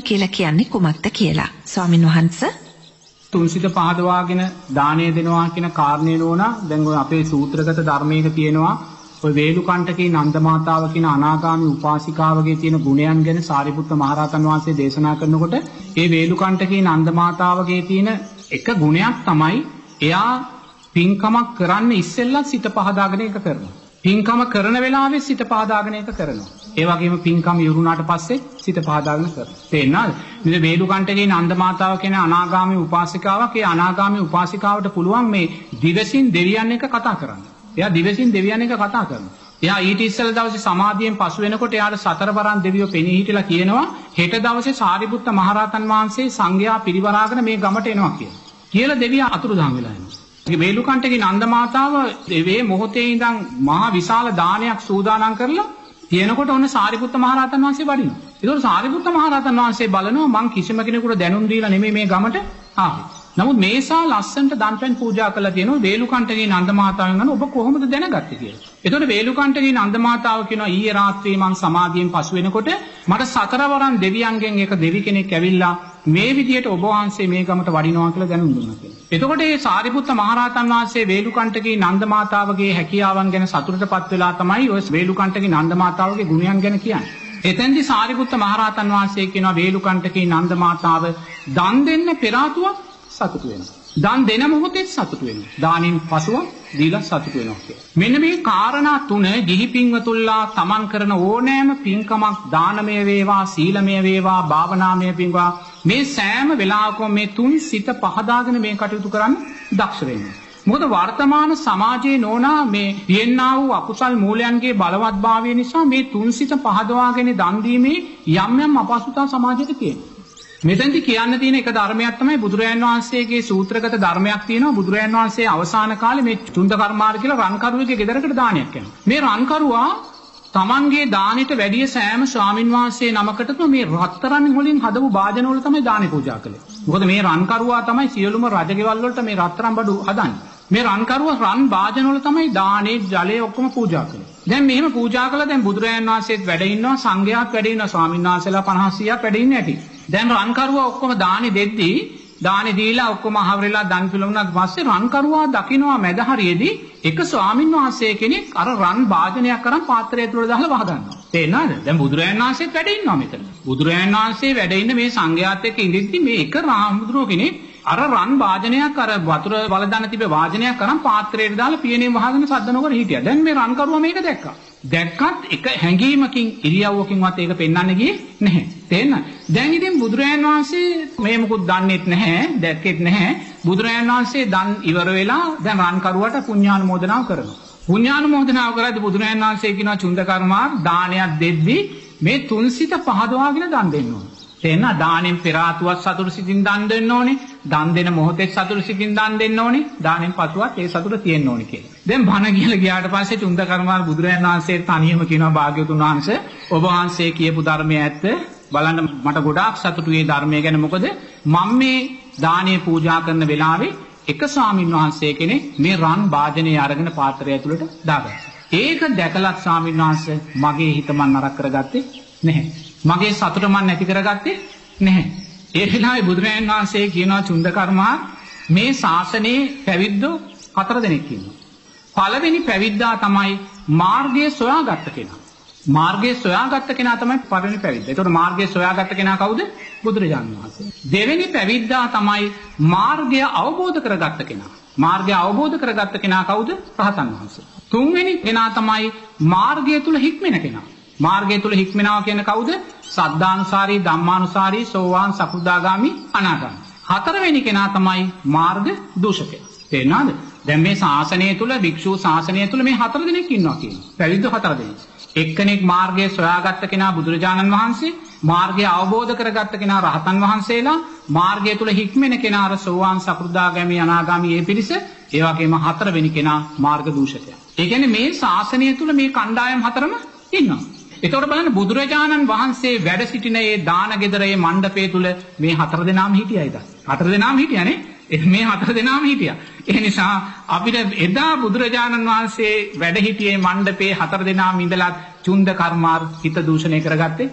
කියලා කියන්නේ කුමක්ද කියලා. ස්වාමින් වහන්සේ තුන්සිත පහදවාගෙන දානය දෙනවා කියන කාරණේ නෝනා දැන් ඔය අපේ සූත්‍රගත ධර්මයක තියෙනවා ඔය වේලුකණ්ඨකේ නන්දමාතාව කියන අනාගාමී උපාසිකාවගේ තියෙන ගුණයන් ගැන සාරිපුත්ත මහරහතන් වහන්සේ දේශනා කරනකොට ඒ වේලුකණ්ඨකේ නන්දමාතාවගේ තියෙන එක ගුණයක් තමයි එයා පින්කමක් කරන්න ඉස්සෙල්ලත් සිත පහදාගෙන එක කරනවා. පින්කම කරන වෙලාවෙ සිත පහදාගෙන එක කරනවා. ඒ වගේම පින්කම් ඉවරුණාට පස්සේ සිත පහදාගෙන කරනවා. තේරෙනවද? මේ වේලුකණ්ඨගේ නන්දමාතාව කියන අනාගාමී උපාසිකාවක් ඒ අනාගාමී උපාසිකාවට පුළුවන් මේ දිවසින් දෙවියන් එක කතා කරන්න. එයා දිවසින් දෙවියන් එක කතා කරනවා. එයා ඊට ඉස්සෙල්ලා දවසේ සමාධියෙන් පසු වෙනකොට එයාට සතරවරන් දෙවියෝ පෙනී හිටලා කියනවා හෙට දවසේ සාරිපුත්ත මහරහතන් වහන්සේ සංඝයා පිරිවරාගෙන මේ ගමට එනවා කියලා. කියලා දෙවියා අතුරුදහන් වෙලා යනවා. වේලුකණ්ඨගේ නන්දමාතාව දෙවේ මොහොතේ ඉඳන් මහා විශාල දානයක් සූදානම් කරලා තියෙනකොට ඔන්න සාරිපුත්ත මහරහතන් වහන්සේ වඩිනවා. ඒකෝට සාරිපුත්ත මහරහතන් වහන්සේ බලනවා මං කිසිම කෙනෙකුට දැනුම් දීලා නෙමෙයි මේ ගමට ආවේ. නමුත් මේසා ලස්සන්ට දන්පැන් පූජා කරලා තියෙනවා වේලුකණ්ඨගේ නන්දමාතාවෙන් අහන ඔබ කොහොමද දැනගත්තේ කියලා. එතකොට වේලුකණ්ඨගේ නන්දමාතාව කියනවා ඊයේ රාත්‍රියේ මං සමාධියෙන් පසු වෙනකොට මට සතරවරන් දෙවියන්ගෙන් එක දෙවි කෙනෙක් ඇවිල්ලා මේ විදියට ඔබ වහන්සේ මේ ගමට වඩිනවා කියලා දැනුම් දුන්නා කියලා. එතකොට මේ සාරිපුත්ත මහරහතන් වහන්සේ වේලුකණ්ඨගේ නන්දමාතාවගේ හැකියාවන් ගැන සතුටටපත් වෙලා තමයි ඔය වේලුකණ්ඨගේ නන්දමාතාවගේ ගුණයන් ගැන කියන්නේ. එතෙන්දි සාරිපුත්ත මහරහතන් වහන්සේ කියනවා වේලුකණ්ඨකේ නන්දමාතාව දන් දෙන්න පෙර ආතුවක් සතුටු වෙනවා. දන් දෙන මොහොතේ සතුටු වෙනවා. දානින් පසුව දීලා සතුටු වෙනවා කියලා. මෙන්න මේ කාරණා තුන ගිහි පින්වතුල්ලා තමන් කරන ඕනෑම පින්කමක් දානමය වේවා, සීලමය වේවා, භාවනාමය පින්වා මේ සෑම වෙලාවකම මේ තුන් සිත පහදාගෙන මේ කටයුතු කරන්න දක්ෂ වෙන්න. මොකද වර්තමාන සමාජයේ නෝනා මේ තියෙනා වූ අකුසල් මූලයන්ගේ බලවත්භාවය නිසා මේ තුන් සිත පහදවාගෙන දන් දීමේ යම් යම් අපහසුතා සමාජයට තියෙනවා. මෙතෙන්දි කියන්න තියෙන එක ධර්මයක් තමයි බුදුරජාන් වහන්සේගේ සූත්‍රගත ධර්මයක් තියෙනවා බුදුරජාන් වහන්සේ අවසාන කාලේ මේ චුන්ද කර්මාර කියලා රන්කරුවෙකුගේ ගෙදරකට දානයක් යනවා. මේ රන්කරුවා තමන්ගේ දානෙට වැඩිය සෑම ස්වාමින් වහන්සේ නමකටම මේ රත්තරන් වලින් හදපු භාජන වල තමයි දානෙ පූජා කළේ. මොකද මේ රන්කරුවා තමයි සියලුම රජගෙවල් වලට මේ රත්තරන් බඩු හදන්නේ. මේ රන්කරුවා රන් භාජන වල තමයි දානේ ජලය ඔක්කොම පූජා කළේ. දැන් මෙහෙම පූජා කළා දැන් බුදුරජාන් වහන්සේත් වැඩ ඉන්නවා සංඝයාත් වැඩ ඉන්නවා ස්වාමීන් වහන්සේලා 50 100ක් වැඩ ඉන්නේ නැටි. දැන් රන්කරුවා ඔක්කොම දානි දෙද්දී දානි දීලා ඔක්කොම අහවරලා දන් පිළුණාට පස්සේ රන්කරුවා දකින්නවා මැද හරියේදී එක ස්වාමින් වහන්සේ කෙනෙක් අර රන් භාජනයක් අරන් පාත්‍රය තුල දාලා වහගන්නවා. තේරෙනවද? දැන් බුදුරජාණන් වහන්සේත් වැඩ ඉන්නවා මෙතන. බුදුරජාණන් වහන්සේ වැඩ ඉන්න මේ සංඝයාත් එක්ක ඉඳිද්දි මේ එක රාමුදුරුව කෙනෙක් අර රන් වාජනයක් අර වතුර වලදන්න තිබේ වාජනයක් කරන් පාත්‍රයට දාලා පියනේ වහගෙන සද්ද නොකර හිටියා. දැන් මේ රන් කරුවා මේක දැක්කා. දැක්කත් එක හැඟීමකින් ඉරියව්වකින්වත් ඒක පෙන්වන්න ගියේ නැහැ. තේන්න? දැන් ඉතින් බුදුරජාන් වහන්සේ මේ මුකුත් දන්නෙත් නැහැ, දැක්කෙත් නැහැ. බුදුරජාන් වහන්සේ දන් ඉවර වෙලා දැන් රන් කරුවට පුණ්‍යානුමෝදනාව කරනවා. පුණ්‍යානුමෝදනාව කරද්දී බුදුරජාන් වහන්සේ කියනවා චුන්ද කර්මා දානයක් දෙද්දී මේ තුන්සිත පහදවාගෙන දන් දෙන්න ඕනේ. තේන්න දානෙන් පෙර ආතුවක් සතුට සිතින් දන් දෙන්න ඕනේ. දන් දෙන මොහොතේ සතුට සිතින් දන් දෙන්න ඕනේ. දානෙන් පසුවත් ඒ සතුට තියෙන්න ඕනේ කියලා. දැන් බණ කියලා ගියාට පස්සේ චුන්ද කර්මාර බුදුරජාණන් වහන්සේ තනියම කියනවා භාග්‍යවතුන් වහන්සේ ඔබ වහන්සේ කියපු ධර්මය ඇත්ත. බලන්න මට ගොඩාක් සතුටු මේ ධර්මය ගැන මොකද මම මේ දානීය පූජා කරන වෙලාවේ එක ස්වාමින් වහන්සේ කෙනෙක් මේ රන් වාදනයේ අරගෙන පාත්‍රය ඇතුළට දාගත්තා. ඒක දැකලත් ස්වාමින් වහන්සේ මගේ හිත මන් නරක කරගත්තේ නැහැ. මගේ සතුට මන් නැති කරගත්තේ නැහැ. ඒ වෙලාවේ බුදුරජාණන් වහන්සේ කියනවා චුන්ද කර්මා මේ ශාසනයේ පැවිද්දෝ හතර දෙනෙක් ඉන්නවා. පළවෙනි පැවිද්දා තමයි මාර්ගය සොයාගත්ත කෙනා. මාර්ගය සොයාගත්ත කෙනා තමයි පළවෙනි පැවිද්ද. ඒතකොට මාර්ගය සොයාගත්ත කෙනා කවුද? බුදුරජාණන් වහන්සේ. දෙවෙනි පැවිද්දා තමයි මාර්ගය අවබෝධ කරගත්ත කෙනා. මාර්ගය අවබෝධ කරගත්ත කෙනා කවුද? රහතන් වහන්සේ. තුන්වෙනි කෙනා තමයි මාර්ගය තුල හික්මෙන කෙනා. මාර්ගය තුල හික්මෙනවා කියන කවුද? සද්ධානුසාරී ධම්මානුසාරී සෝවාන් සකුදාගාමි අනාගාමි. හතරවෙනි කෙනා තමයි මාර්ග දූෂකයා. තේරෙනවද? දැන් මේ ශාසනය තුල භික්ෂු ශාසනය තුල මේ හතර දෙනෙක් ඉන්නවා කියන්නේ. පැවිද්ද හතර දෙනෙක්. එක්කෙනෙක් මාර්ගය සොයාගත්ත කෙනා බුදුරජාණන් වහන්සේ, මාර්ගය අවබෝධ කරගත්ත කෙනා රහතන් වහන්සේලා, මාර්ගය තුල හික්මෙන කෙනා අර සෝවාන් සකෘදාගාමි අනාගාමි ඒ පිරිස, ඒ වගේම හතරවෙනි කෙනා මාර්ග දූෂකයා. ඒ කියන්නේ මේ ශාසනය තුල මේ කණ්ඩායම් හතරම ඉන්නවා. එතකොට බලන්න බුදුරජාණන් වහන්සේ වැඩ සිටින ඒ දාන ගෙදරේ මණ්ඩපය තුල මේ හතර දෙනාම හිටියයිද? හතර දෙනාම හිටියානේ. මේ හතර දෙනාම හිටියා. ඒ නිසා අපිට එදා බුදුරජාණන් වහන්සේ වැඩ හිටියේ මණ්ඩපේ හතර දෙනාම ඉඳලා චුන්ද කර්මාර හිත දූෂණය කරගත්තේ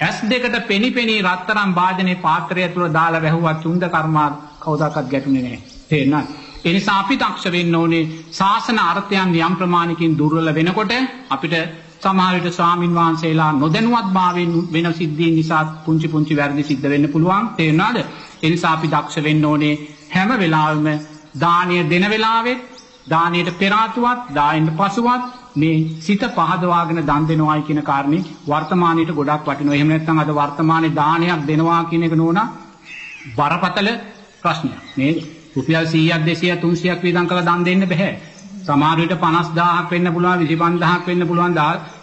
ඇස් දෙකට පෙනි පෙනී රත්තරම් භාජනයේ පාත්‍රය තුළ දාලා වැහුවත් චුන්ද කර්මා කවදාකවත් ගැටුනේ නැහැ. තේරෙනවද? ඒ නිසා අපි දක්ෂ වෙන්න ඕනේ ශාසන අර්ථයන් යම් ප්‍රමාණකින් දුර්වල වෙනකොට අපිට සමහර විට ස්වාමින් වහන්සේලා නොදැනුවත් භාවයෙන් වෙන සිද්ධීන් නිසා පුංචි පුංචි වැරදි සිද්ධ වෙන්න පුළුවන්. තේරුණාද? ඒ නිසා අපි දක්ෂ වෙන්න ඕනේ හැම වෙලාවෙම දානීය දෙන වෙලාවෙත් දානයට පෙරාතුවත් දායන්ට පසුවත් මේ සිත පහදවාගෙන දන් දෙනවායි කියන කාරණේ වර්තමානයට ගොඩක් වටිනවා. එහෙම නැත්නම් අද වර්තමානයේ දානයක් දෙනවා කියන එක නෝනා බරපතල ප්‍රශ්නයක්. නේද? රුපියල් 100ක් 200ක් 300ක් වියදම් කරලා දන් දෙන්න බෑ. සමහර විට 50000ක් වෙන්න පුළුවන් 25000ක් වෙන්න පුළුවන්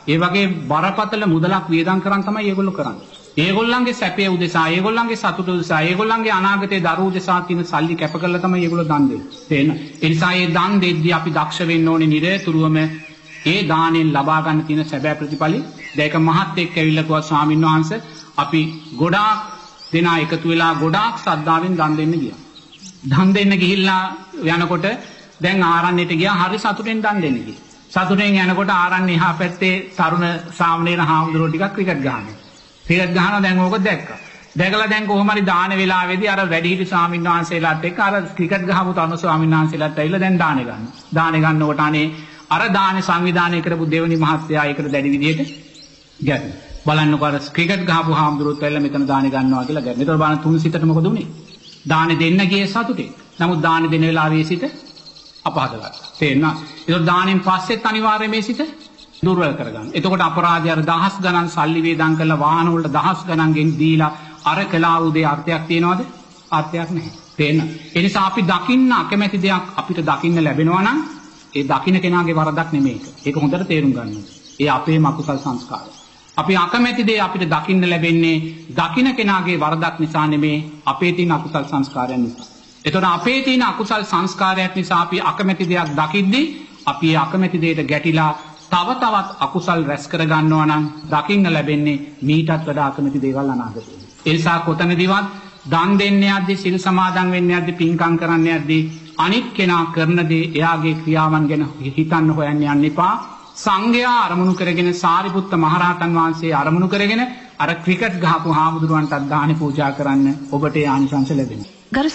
ඒ වගේ බරපතල මුදලක් වියදම් කරන් තමයි ඒගොල්ලෝ කරන්නේ. ඒගොල්ලන්ගේ සැපේ උදෙසා ඒගොල්ලන්ගේ සතුට උදෙසා ඒගොල්ලන්ගේ අනාගතයේ දරුවෝ උදෙසා තියෙන සල්ලි කැප කරලා තමයි ඒගොල්ලෝ දන් දෙන්නේ. තේරෙනවද? ඒ නිසා මේ දන් දෙද්දී අපි දක්ෂ වෙන්න ඕනේ නිරතුරුවම ඒ දාණයෙන් ලබා ගන්න තියෙන සැබෑ ප්‍රතිඵලي දැයක මහත් එක්ක ඇවිල්ලා කිව්වා ස්වාමීන් වහන්සේ අපි ගොඩාක් දෙනා එකතු වෙලා ගොඩාක් ශ්‍රද්ධාවෙන් දන් දෙන්න ගියා. දන් දෙන්න ගිහිල්ලා යනකොට දැන් ආරණ්‍යයට ගියා හරි සතුටෙන් දන් දෙන්න ගියා. සතුටෙන් යනකොට ආරණ්‍ය එහා පැත්තේ තරුණ සාමණේර හාමුදුරුවෝ ටිකක් ක්‍රිකට් ගහනවා. ක්‍රිකට් ගහනවා දැන් ඕක දැක්කා. දැකලා දැන් කොහොම හරි දාන වෙලාවේදී අර වැඩිහිටි ස්වාමීන් වහන්සේලාත් එක්ක අර ක්‍රිකට් ගහපු තරුණ ස්වාමීන් වහන්සේලාත් ඇවිල්ලා දැන් දාන ගන්නවා. දාන ගන්නකොට අනේ අර දාන සංවිධානය කරපු දෙවනි මහත්තයා ඒකට දැඩි විදියට ගැටුණා. බලන්නකො අර ක්‍රිකට් ගහපු හාමුදුරුවෝත් ඇවිල්ලා මෙතන දාන ගන්නවා කියලා ගැටුණා. ඒතකොට බලන්න තුන් සිතට මොකද උනේ? දාන දෙන්න ගියේ සතුටේ. නමුත් දාන දෙන වෙලාවේ සිට අපහදගත්තා. තේරෙනවද? ඒතකොට දානෙන් පස්සෙත් අනිවාර්යයෙන් මේ සිට දුර්වල කරගන්න. එතකොට අපරාධය අර දහස් ගණන් සල්ලි වේදම් කරලා වාහන වලට දහස් ගණන් ගෙන් දීලා අර කලා උදේ අර්ථයක් තියනවද? අර්ථයක් නැහැ. තේරෙනවද? ඒ නිසා අපි දකින්න අකමැති දෙයක් අපිට දකින්න ලැබෙනවා නම් ඒ දකින්න කෙනාගේ වරදක් නෙමෙයි ඒක. ඒක හොඳට තේරුම් ගන්න ඒ අපේම අකුසල් සංස්කාරය. අපි අකමැති දේ අපිට දකින්න ලැබෙන්නේ දකින්න කෙනාගේ වරදක් නිසා නෙමේ අපේ තියෙන අකුසල් සංස්කාරයන් නිසා. එතකොට අපේ තියෙන අකුසල් සංස්කාරයක් නිසා අපි අකමැති දෙයක් දකිද්දී අපි ඒ අකමැති දෙයට ගැටිලා තව තවත් අකුසල් රැස් කර ගන්නවා නම් දකින්න ලැබෙන්නේ මීටත් වඩා අකමැති දේවල් අනාගතේ. ඒ නිසා කොතනදිවත් දන් දෙන්න යද්දී සිල් සමාදන් වෙන්න යද්දී පින්කම් කරන්න යද්දී අනිත් කෙනා කරන දේ එයාගේ ක්‍රියාවන් ගැන හිතන්න හොයන්න යන්න එපා. සංඝයා අරමුණු කරගෙන සාරිපුත්ත මහරහතන් වහන්සේ අරමුණු කරගෙන අර ක්‍රිකට් ගහපු හාමුදුරුවන්ටත් දාන පූජා කරන්න ඔබට ආනිසංස ලැබෙනවා. ගරු